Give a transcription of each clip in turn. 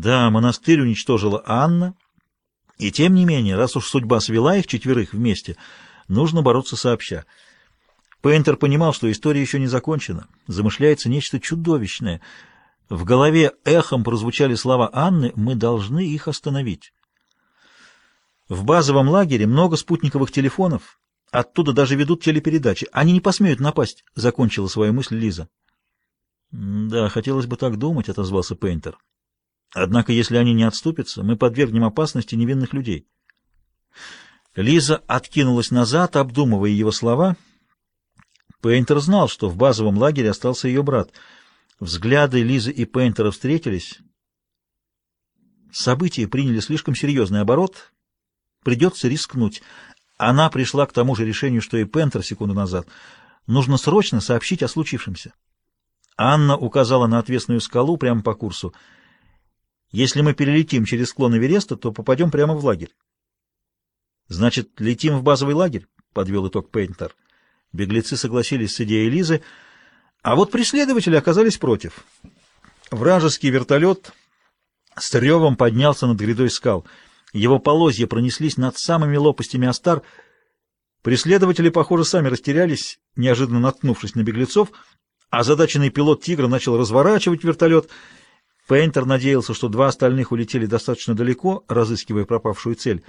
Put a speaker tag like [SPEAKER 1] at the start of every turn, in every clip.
[SPEAKER 1] Да, монастырь уничтожила Анна, и тем не менее, раз уж судьба свела их четверых вместе, нужно бороться сообща. Пейнтер понимал, что история еще не закончена, замышляется нечто чудовищное. В голове эхом прозвучали слова Анны «Мы должны их остановить». В базовом лагере много спутниковых телефонов, оттуда даже ведут телепередачи. Они не посмеют напасть, — закончила свою мысль Лиза. — Да, хотелось бы так думать, — отозвался Пейнтер. Однако, если они не отступятся, мы подвергнем опасности невинных людей. Лиза откинулась назад, обдумывая его слова. Пейнтер знал, что в базовом лагере остался ее брат. Взгляды Лизы и Пейнтера встретились. События приняли слишком серьезный оборот. Придется рискнуть. Она пришла к тому же решению, что и Пейнтер секунду назад. Нужно срочно сообщить о случившемся. Анна указала на отвесную скалу прямо по курсу — если мы перелетим через склон Эвереста, то попадем прямо в лагерь. Значит, летим в базовый лагерь, подвел итог Пейнтер. Беглецы согласились с идеей Лизы, а вот преследователи оказались против. Вражеский вертолет с ревом поднялся над грядой скал. Его полозья пронеслись над самыми лопастями Астар. Преследователи, похоже, сами растерялись, неожиданно наткнувшись на беглецов, а задаченный пилот «Тигра» начал разворачивать вертолет — Пейнтер надеялся, что два остальных улетели достаточно далеко, разыскивая пропавшую цель,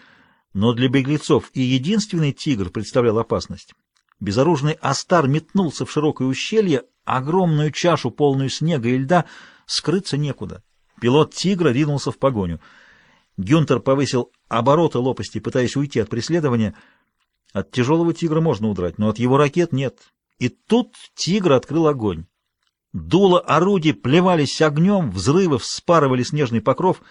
[SPEAKER 1] но для беглецов и единственный «Тигр» представлял опасность. Безоружный Астар метнулся в широкое ущелье, огромную чашу, полную снега и льда, скрыться некуда. Пилот «Тигра» ринулся в погоню. Гюнтер повысил обороты лопасти, пытаясь уйти от преследования. От тяжелого «Тигра» можно удрать, но от его ракет нет. И тут «Тигр» открыл огонь. Дуло орудий плевались огнем, взрывы вспарывали снежный покров.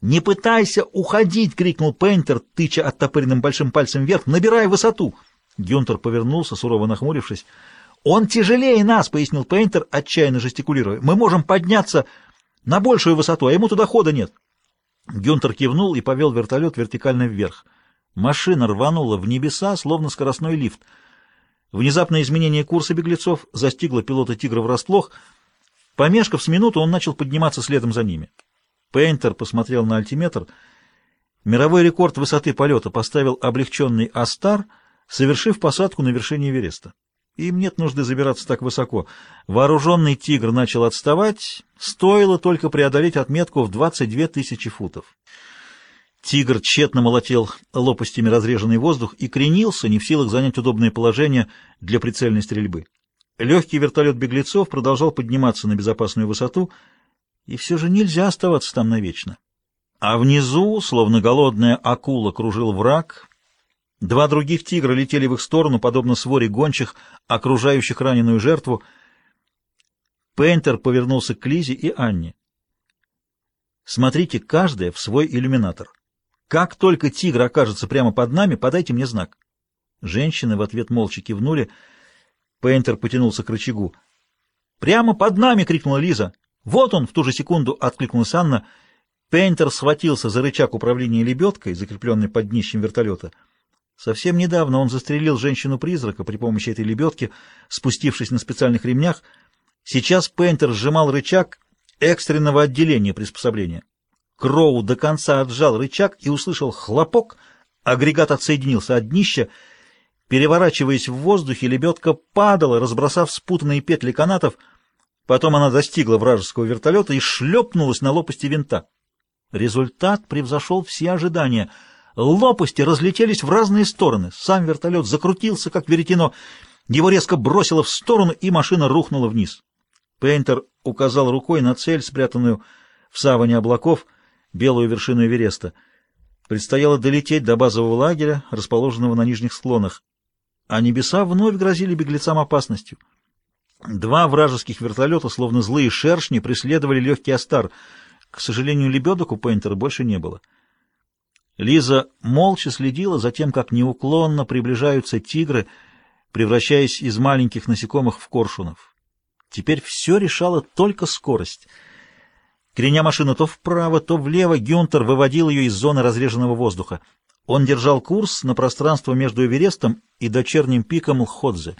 [SPEAKER 1] «Не пытайся уходить!» — крикнул Пейнтер, тыча оттопыренным большим пальцем вверх. «Набирай высоту!» Гюнтер повернулся, сурово нахмурившись. «Он тяжелее нас!» — пояснил Пейнтер, отчаянно жестикулируя. «Мы можем подняться на большую высоту, а ему туда хода нет!» Гюнтер кивнул и повел вертолет вертикально вверх. Машина рванула в небеса, словно скоростной лифт — Внезапное изменение курса беглецов застигло пилота «Тигра» врасплох. Помешкав с минуту, он начал подниматься следом за ними. Пейнтер посмотрел на альтиметр. Мировой рекорд высоты полета поставил облегченный «Астар», совершив посадку на вершине Эвереста. Им нет нужды забираться так высоко. Вооруженный «Тигр» начал отставать, стоило только преодолеть отметку в 22 тысячи футов. Тигр тщетно молотел лопастями разреженный воздух и кренился, не в силах занять удобное положение для прицельной стрельбы. Легкий вертолет беглецов продолжал подниматься на безопасную высоту, и все же нельзя оставаться там навечно. А внизу, словно голодная акула, кружил враг. Два других тигра летели в их сторону, подобно своре гончих, окружающих раненую жертву. Пейнтер повернулся к Лизе и Анне. «Смотрите каждая в свой иллюминатор». Как только тигр окажется прямо под нами, подайте мне знак. Женщины в ответ молча кивнули. Пейнтер потянулся к рычагу. «Прямо под нами!» — крикнула Лиза. «Вот он!» — в ту же секунду откликнулась Анна. Пейнтер схватился за рычаг управления лебедкой, закрепленной под днищем вертолета. Совсем недавно он застрелил женщину-призрака при помощи этой лебедки, спустившись на специальных ремнях. Сейчас Пейнтер сжимал рычаг экстренного отделения приспособления. Кроу до конца отжал рычаг и услышал хлопок. Агрегат отсоединился от днища. Переворачиваясь в воздухе, лебедка падала, разбросав спутанные петли канатов. Потом она достигла вражеского вертолета и шлепнулась на лопасти винта. Результат превзошел все ожидания. Лопасти разлетелись в разные стороны. Сам вертолет закрутился, как веретено. Его резко бросило в сторону, и машина рухнула вниз. Пейнтер указал рукой на цель, спрятанную в саване облаков — белую вершину Эвереста. Предстояло долететь до базового лагеря, расположенного на нижних склонах, а небеса вновь грозили беглецам опасностью. Два вражеских вертолета, словно злые шершни, преследовали легкий Астар. К сожалению, лебедок у Пейнтера больше не было. Лиза молча следила за тем, как неуклонно приближаются тигры, превращаясь из маленьких насекомых в коршунов. Теперь все решала только скорость — Креня машину то вправо, то влево, Гюнтер выводил ее из зоны разреженного воздуха. Он держал курс на пространство между Эверестом и дочерним пиком Лходзе.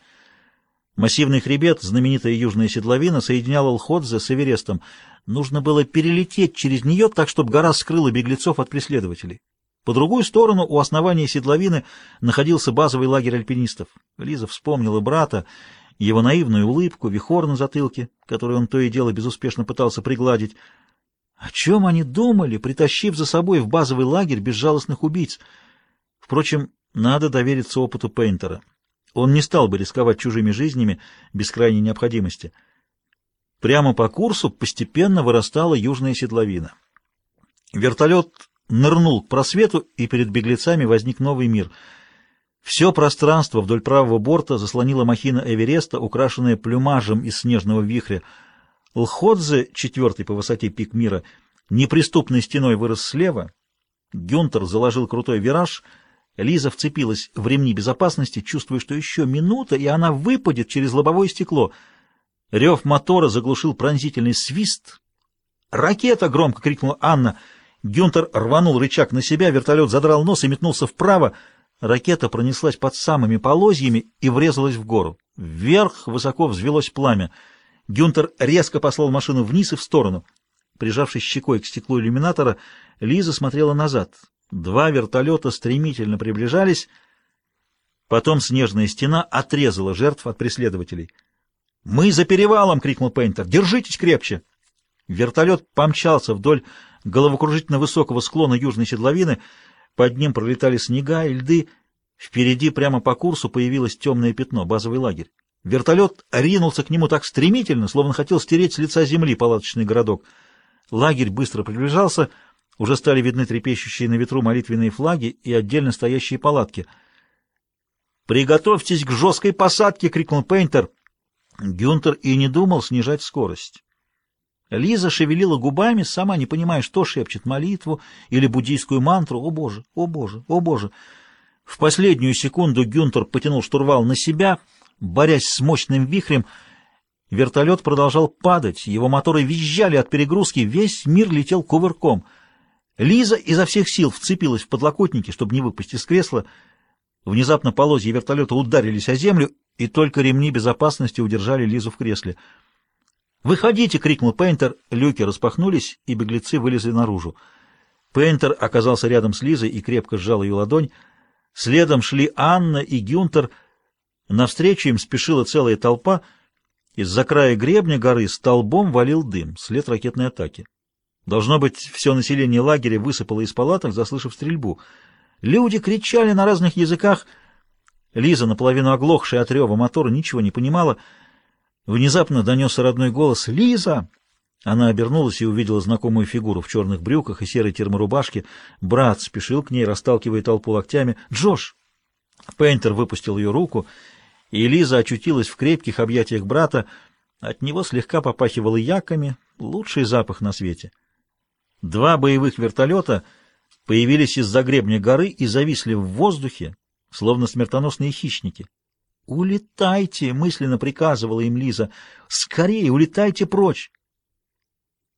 [SPEAKER 1] Массивный хребет, знаменитая южная седловина, соединяла Лходзе с Эверестом, Нужно было перелететь через нее так, чтобы гора скрыла беглецов от преследователей. По другую сторону, у основания седловины, находился базовый лагерь альпинистов. Лиза вспомнила брата, его наивную улыбку, вихор на затылке, который он то и дело безуспешно пытался пригладить. О чем они думали, притащив за собой в базовый лагерь безжалостных убийц? Впрочем, надо довериться опыту Пейнтера. Он не стал бы рисковать чужими жизнями без крайней необходимости. Прямо по курсу постепенно вырастала южная седловина. Вертолет нырнул к просвету, и перед беглецами возник новый мир. Все пространство вдоль правого борта заслонила махина Эвереста, украшенная плюмажем из снежного вихря. Лходзе, четвертый по высоте пик мира, неприступной стеной вырос слева. Гюнтер заложил крутой вираж. Лиза вцепилась в ремни безопасности, чувствуя, что еще минута, и она выпадет через лобовое стекло. Рев мотора заглушил пронзительный свист. «Ракета!» — громко крикнула Анна — Гюнтер рванул рычаг на себя, вертолет задрал нос и метнулся вправо. Ракета пронеслась под самыми полозьями и врезалась в гору. Вверх высоко взвелось пламя. Гюнтер резко послал машину вниз и в сторону. Прижавшись щекой к стеклу иллюминатора, Лиза смотрела назад. Два вертолета стремительно приближались. Потом снежная стена отрезала жертв от преследователей. «Мы за перевалом!» — крикнул Пейнтер. «Держитесь крепче!» Вертолет помчался вдоль головокружительно высокого склона южной седловины, под ним пролетали снега и льды, впереди прямо по курсу появилось темное пятно, базовый лагерь. Вертолет ринулся к нему так стремительно, словно хотел стереть с лица земли палаточный городок. Лагерь быстро приближался, уже стали видны трепещущие на ветру молитвенные флаги и отдельно стоящие палатки. «Приготовьтесь к жесткой посадке!» — крикнул Пейнтер. Гюнтер и не думал снижать скорость. Лиза шевелила губами, сама не понимая, что шепчет, молитву или буддийскую мантру. «О Боже! О Боже! О Боже!» В последнюю секунду Гюнтер потянул штурвал на себя, борясь с мощным вихрем. Вертолет продолжал падать, его моторы визжали от перегрузки, весь мир летел кувырком. Лиза изо всех сил вцепилась в подлокотники, чтобы не выпасть из кресла. Внезапно полозья вертолета ударились о землю, и только ремни безопасности удержали Лизу в кресле — «Выходите!» — крикнул Пейнтер. Люки распахнулись, и беглецы вылезли наружу. Пейнтер оказался рядом с Лизой и крепко сжал ее ладонь. Следом шли Анна и Гюнтер. Навстречу им спешила целая толпа. Из-за края гребня горы столбом валил дым, след ракетной атаки. Должно быть, все население лагеря высыпало из палаток, заслышав стрельбу. Люди кричали на разных языках. Лиза, наполовину оглохшая от рева мотора, ничего не понимала — Внезапно донесся родной голос «Лиза!». Она обернулась и увидела знакомую фигуру в черных брюках и серой терморубашке. Брат спешил к ней, расталкивая толпу локтями. «Джош!» Пейнтер выпустил ее руку, и Лиза очутилась в крепких объятиях брата. От него слегка попахивало яками, лучший запах на свете. Два боевых вертолета появились из-за гребня горы и зависли в воздухе, словно смертоносные хищники. «Улетайте!» — мысленно приказывала им Лиза. «Скорее, улетайте прочь!»